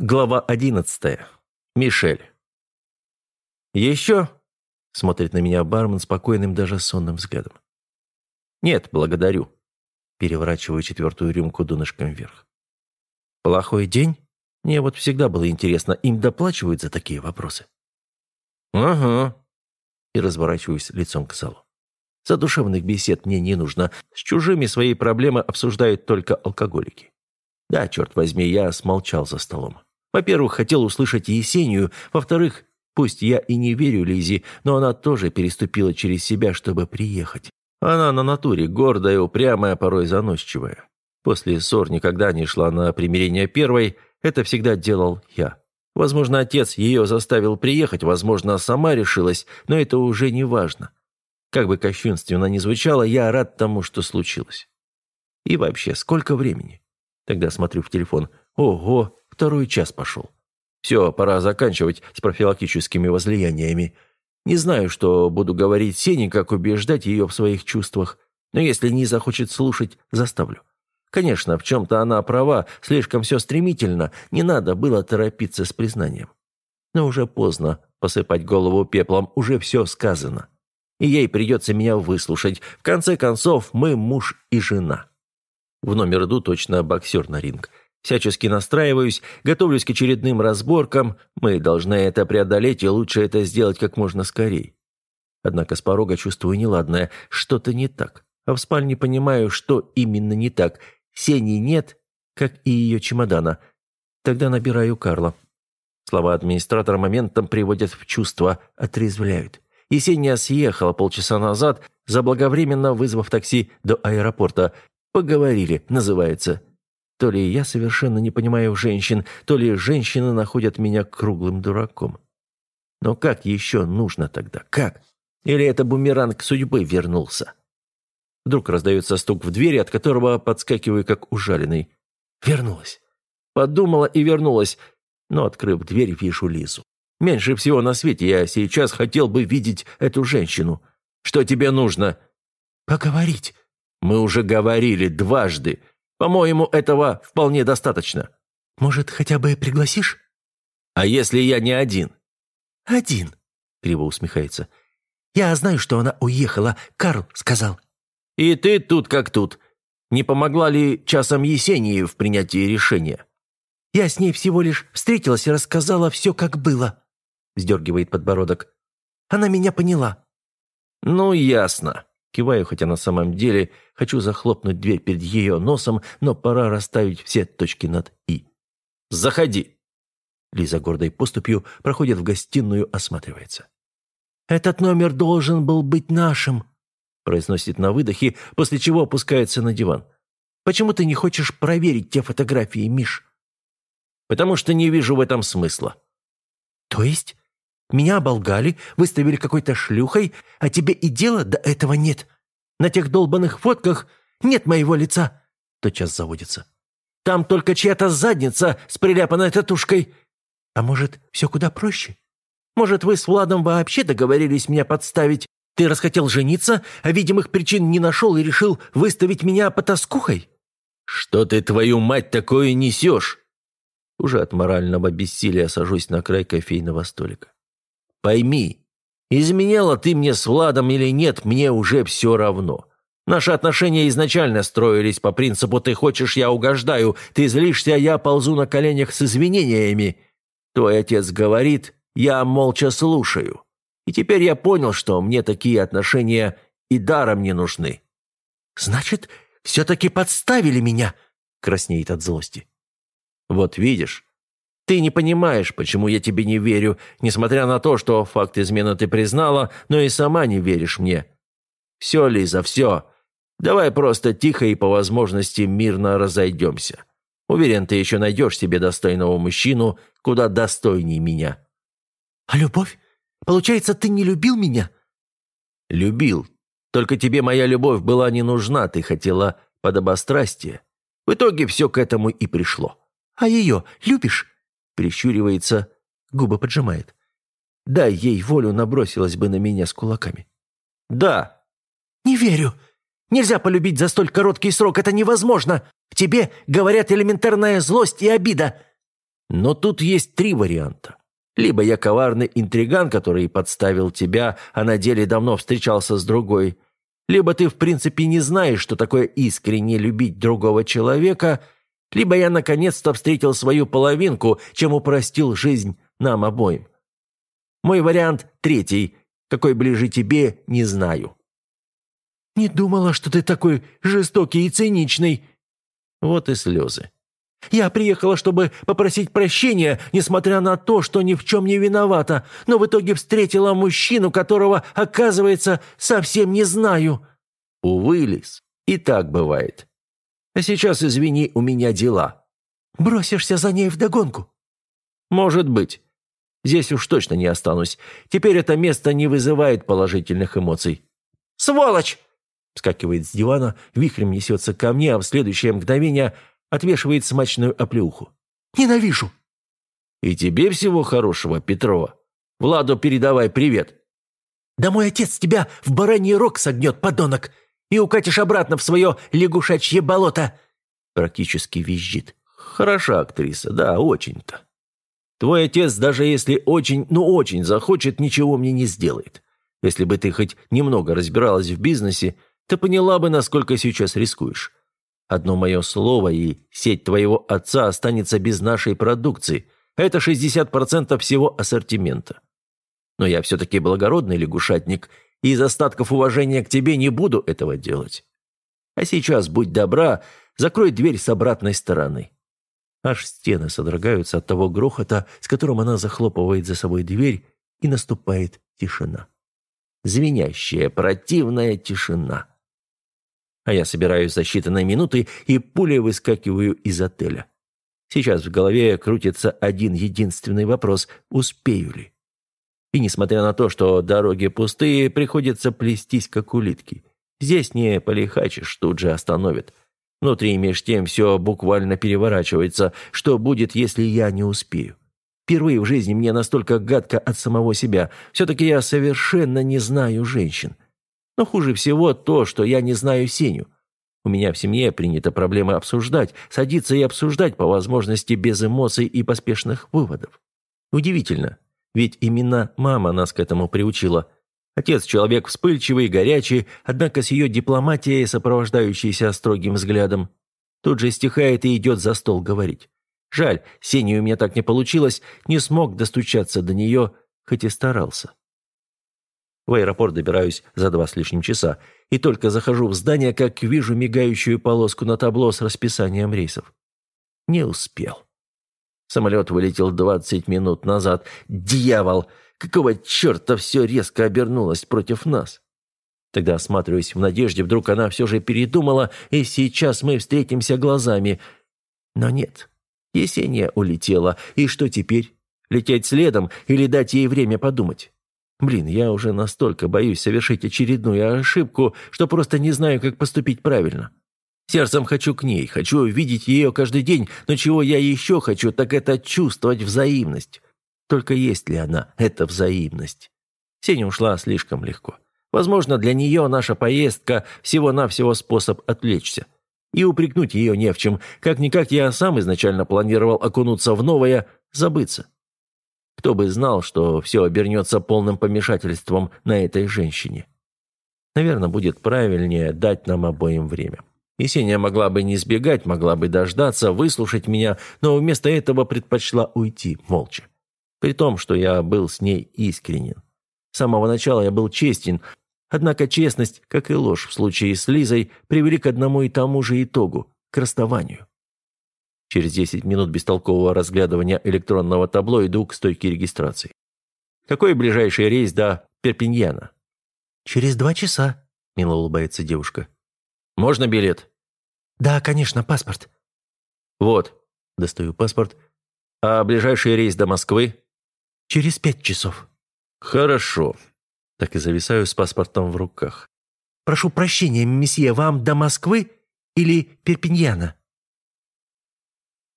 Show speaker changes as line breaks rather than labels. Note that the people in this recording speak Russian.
Глава одиннадцатая. Мишель. «Еще?» – смотрит на меня бармен спокойным, даже сонным взглядом. «Нет, благодарю». Переворачиваю четвертую рюмку донышком вверх. «Плохой день?» Мне вот всегда было интересно, им доплачивают за такие вопросы. «Ага». И разворачиваюсь лицом к залу. Задушевных бесед мне не нужно. С чужими свои проблемы обсуждают только алкоголики. Да, черт возьми, я смолчал за столом. Во-первых, хотел услышать Есению. Во-вторых, пусть я и не верю Лизе, но она тоже переступила через себя, чтобы приехать. Она на натуре гордая, упрямая, порой заносчивая. После ссор никогда не шла на примирение первой, это всегда делал я. Возможно, отец ее заставил приехать, возможно, сама решилась, но это уже не важно. Как бы кощунственно ни звучало, я рад тому, что случилось. И вообще, сколько времени? Тогда смотрю в телефон. Ого, Второй час пошел. Все, пора заканчивать с профилактическими возлияниями. Не знаю, что буду говорить Сене, как убеждать ее в своих чувствах, но если не захочет слушать, заставлю. Конечно, в чем-то она права, слишком все стремительно, не надо было торопиться с признанием. Но уже поздно посыпать голову пеплом, уже все сказано. И ей придется меня выслушать. В конце концов, мы муж и жена. В номер иду точно боксер на ринг. Всячески настраиваюсь, готовлюсь к очередным разборкам. Мы должны это преодолеть, и лучше это сделать как можно скорее. Однако с порога чувствую неладное, что-то не так. А в спальне понимаю, что именно не так. Сени нет, как и ее чемодана. Тогда набираю Карла. Слова администратора моментом приводят в чувство, отрезвляют. Есения съехала полчаса назад, заблаговременно вызвав такси до аэропорта. «Поговорили», называется. То ли я совершенно не понимаю женщин, то ли женщины находят меня круглым дураком. Но как еще нужно тогда? Как? Или это бумеранг судьбы вернулся? Вдруг раздается стук в двери, от которого подскакиваю, как ужаленный. Вернулась. Подумала и вернулась. Но, открыв дверь, вижу Лизу. Меньше всего на свете я сейчас хотел бы видеть эту женщину. Что тебе нужно? Поговорить. Мы уже говорили дважды. По-моему, этого вполне достаточно. Может, хотя бы пригласишь? А если я не один? Один, криво усмехается. Я знаю, что она уехала, Карл сказал. И ты тут как тут. Не помогла ли часом Есении в принятии решения? Я с ней всего лишь встретилась и рассказала все, как было, вздергивает подбородок. Она меня поняла. Ну, ясно. Киваю, хотя на самом деле хочу захлопнуть дверь перед ее носом, но пора расставить все точки над «и». «Заходи!» Лиза гордой поступью проходит в гостиную, осматривается. «Этот номер должен был быть нашим», произносит на выдохе, после чего опускается на диван. «Почему ты не хочешь проверить те фотографии, Миш?» «Потому что не вижу в этом смысла». «То есть меня оболгали, выставили какой-то шлюхой, а тебе и дела до этого нет. На тех долбанных фотках нет моего лица. Тотчас заводится. Там только чья-то задница с приляпанной татушкой. А может, все куда проще? Может, вы с Владом вообще договорились меня подставить? Ты расхотел жениться, а видимых причин не нашел и решил выставить меня потаскухой? Что ты, твою мать, такое несешь? Уже от морального бессилия сажусь на край кофейного столика. Пойми, изменяла ты мне с Владом или нет, мне уже все равно. Наши отношения изначально строились по принципу «ты хочешь, я угождаю», «ты злишься, я ползу на коленях с извинениями». Твой отец говорит, я молча слушаю. И теперь я понял, что мне такие отношения и даром не нужны. «Значит, все-таки подставили меня?» – краснеет от злости. «Вот видишь, ты не понимаешь, почему я тебе не верю, несмотря на то, что факт измены ты признала, но и сама не веришь мне. Все, Лиза, все. Давай просто тихо и по возможности мирно разойдемся. Уверен, ты еще найдешь себе достойного мужчину, куда достойней меня». «А любовь? Получается, ты не любил меня?» «Любил. Только тебе моя любовь была не нужна, ты хотела подобострастия. В итоге все к этому и пришло». «А ее любишь?» Прищуривается, губы поджимает. Дай ей волю, набросилась бы на меня с кулаками. «Да». «Не верю. Нельзя полюбить за столь короткий срок, это невозможно. Тебе говорят элементарная злость и обида». Но тут есть три варианта. Либо я коварный интриган, который подставил тебя, а на деле давно встречался с другой. Либо ты в принципе не знаешь, что такое искренне любить другого человека, либо я наконец-то встретил свою половинку, чем упростил жизнь нам обоим. Мой вариант третий, какой ближе тебе, не знаю.
«Не думала, что ты такой жестокий и циничный».
Вот и слезы.
«Я приехала, чтобы попросить прощения, несмотря на то, что ни в чем не виновата, но в итоге встретила мужчину, которого, оказывается, совсем не знаю».
«Увы, Лис, и так бывает. Сейчас, извини, у меня дела».
«Бросишься за ней вдогонку?»
«Может быть. Здесь уж точно не останусь. Теперь это место не вызывает положительных эмоций».
«Сволочь!»
Вскакивает с дивана, вихрем несется ко мне, а в следующее мгновение отвешивает смачную оплеуху.
«Ненавижу!»
«И тебе всего хорошего, Петрова. Владу передавай привет».
«Да мой отец тебя в бараний рог согнет, подонок, и укатишь обратно в свое лягушачье болото!»
Практически визжит. «Хороша актриса, да, очень-то. Твой отец, даже если очень, ну очень захочет, ничего мне не сделает. Если бы ты хоть немного разбиралась в бизнесе, ты поняла бы, насколько сейчас рискуешь. Одно мое слово, и сеть твоего отца останется без нашей продукции. Это 60% всего ассортимента. Но я все-таки благородный лягушатник, из остатков уважения к тебе не буду этого делать. А сейчас, будь добра, закрой дверь с обратной стороны». Аж стены содрогаются от того грохота, с которым она захлопывает за собой дверь, и наступает тишина. Звенящая, противная тишина а я собираюсь за считанные минуты и пулей выскакиваю из отеля. Сейчас в голове крутится один единственный вопрос – успею ли? И несмотря на то, что дороги пустые, приходится плестись, как улитки. Здесь не полихачишь, тут же остановят. Внутри меж тем все буквально переворачивается. Что будет, если я не успею? Впервые в жизни мне настолько гадко от самого себя. Все-таки я совершенно не знаю женщин. Но хуже всего то, что я не знаю Сеню. У меня в семье принято проблемы обсуждать, садиться и обсуждать по возможности без эмоций и поспешных выводов. Удивительно, ведь именно мама нас к этому приучила. Отец человек вспыльчивый, горячий, однако с ее дипломатией, сопровождающейся строгим взглядом, тут же стихает и идет за стол говорить. Жаль, Сеню у меня так не получилось, не смог достучаться до нее, хоть и старался. В аэропорт добираюсь за два с лишним часа, и только захожу в здание, как вижу мигающую полоску на табло с расписанием рейсов. Не успел. Самолет вылетел 20 минут назад. Дьявол! Какого черта все резко обернулось против нас? Тогда осматриваюсь в надежде, вдруг она все же передумала, и сейчас мы встретимся глазами. Но нет. Есения улетела, и что теперь? Лететь следом или дать ей время подумать? Блин, я уже настолько боюсь совершить очередную ошибку, что просто не знаю, как поступить правильно. Сердцем хочу к ней, хочу видеть ее каждый день, но чего я еще хочу, так это чувствовать взаимность. Только есть ли она, эта взаимность? Сеня ушла слишком легко. Возможно, для нее наша поездка всего-навсего способ отвлечься. И упрекнуть ее не в чем. Как-никак я сам изначально планировал окунуться в новое, забыться. Кто бы знал, что все обернется полным помешательством на этой женщине. Наверное, будет правильнее дать нам обоим время. Есения могла бы не сбегать, могла бы дождаться, выслушать меня, но вместо этого предпочла уйти молча. При том, что я был с ней искренен. С самого начала я был честен, однако честность, как и ложь в случае с Лизой, привели к одному и тому же итогу – к расставанию. Через 10 минут бестолкового разглядывания электронного табло иду к стойке регистрации. Какой ближайший рейс до Перпиньяна?
Через два часа, мило улыбается девушка.
Можно билет?
Да, конечно, паспорт.
Вот, достаю паспорт. А ближайший рейс до Москвы?
Через пять часов.
Хорошо. Так и зависаю с паспортом в руках.
Прошу прощения, месье, вам до Москвы или Перпиньяна?